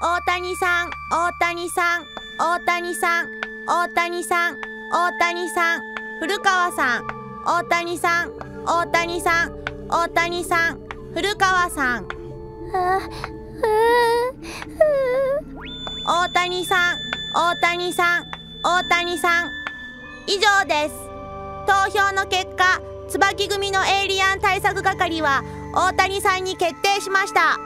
大谷さん大谷さん大谷さん大谷さん大谷さん古川さん大谷さん大谷さん大谷さん古川さん。大谷さん大谷さん大谷さん以上です。投票の結果椿組のエイリアン対策係は大谷さんに決定しました。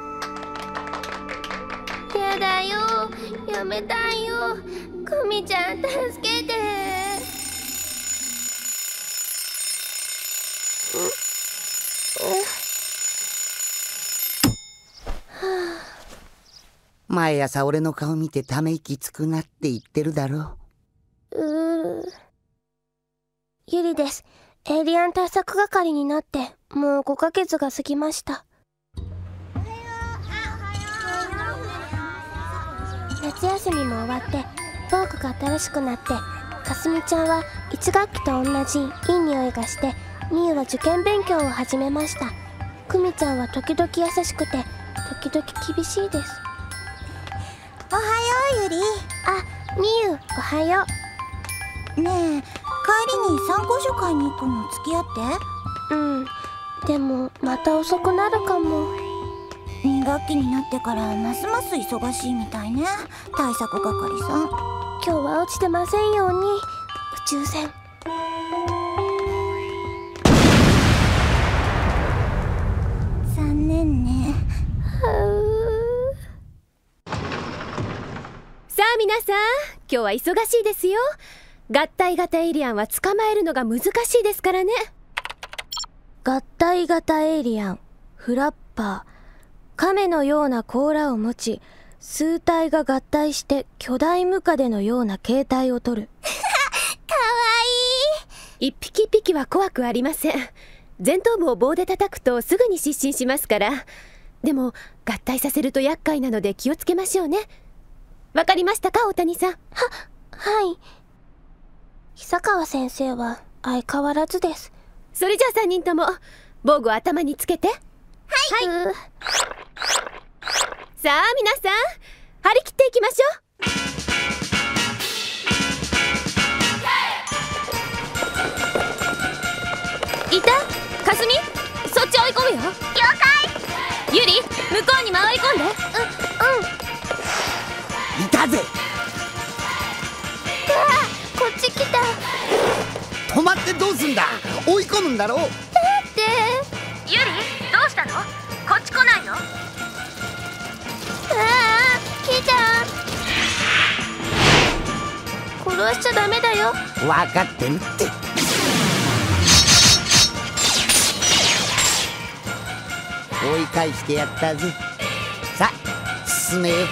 やだよ。やめたいよ。久美ちゃん助けて。毎朝俺の顔見てため息つくなって言ってるだろう。ーゆりです。エイリアン対策係になってもう5ヶ月が過ぎました夏休みも終わってトークが新しくなってかすみちゃんは1学期と同じいい匂いがしてみゆは受験勉強を始めました。くみちゃんは時々優しくて時々厳しいです。おはようゆり。あみゆおはよう。ねえ帰りに参考書会に行くの付き合って。うん。でもまた遅くなるかも2学期になってからますます忙しいみたいね。対策係さん。今日は落ちてませんように。宇宙船。残念ね。さあ皆さん今日は忙しいですよ。合体型エイリアンは捕まえるのが難しいですからね。合体型エイリアン。フラッパー亀のような甲羅を持ち数体が合体して巨大ムカデのような形態をとる。かわいい。一匹一匹は怖くありません。前頭部を棒で叩くとすぐに失神しますから。でも合体させると厄介なので気をつけましょうね。わかりましたか大谷さん？ははい。久川先生は相変わらずです。それじゃあ3人とも防具を頭につけて。はい、はい、さあ皆さん張り切っていきましょう。いた？かすみ？そっち追い込むよ。了解。ゆり向こうに回り込んで。ううん。いたぜ。うわこっち来た。止まってどうすんだ？追い込むんだろだって殺しちゃダメだよ。分かってるって。追い返してやったぜ。さあ進めよ。うん。ク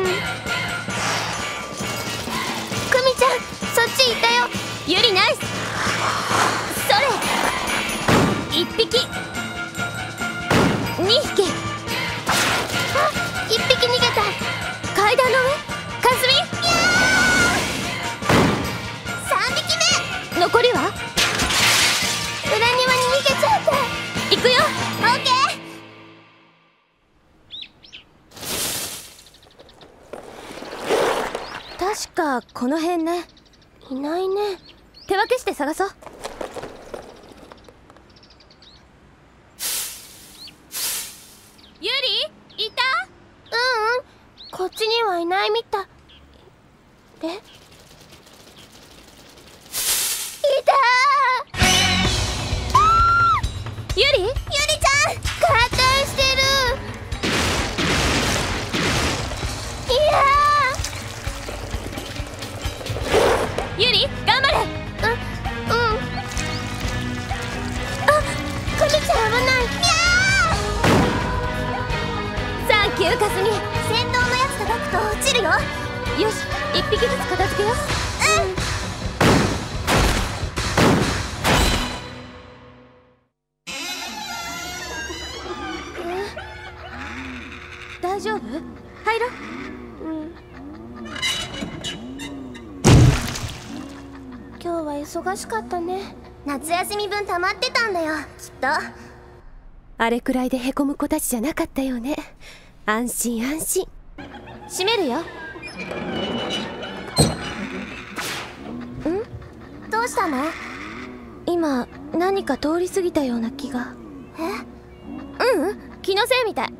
ミちゃんそっち行ったよ。ゆりナイス。それ。一匹。二匹残りは？裏庭に逃げちゃった行くよ。オッケー確かこの辺ね。いないね。手分けして探そう。ゆりいた？うんうん。こっちにはいないみたい。よよし一匹ずつ片付けよう。大丈夫？入ろうん。今日は忙しかったね。夏休み分溜まってたんだよきっと。あれくらいでへこむ子たちじゃなかったよね。安心安心閉めるよ。ん？どうしたの？今何か通り過ぎたような気が。え？ううん。気のせいみたい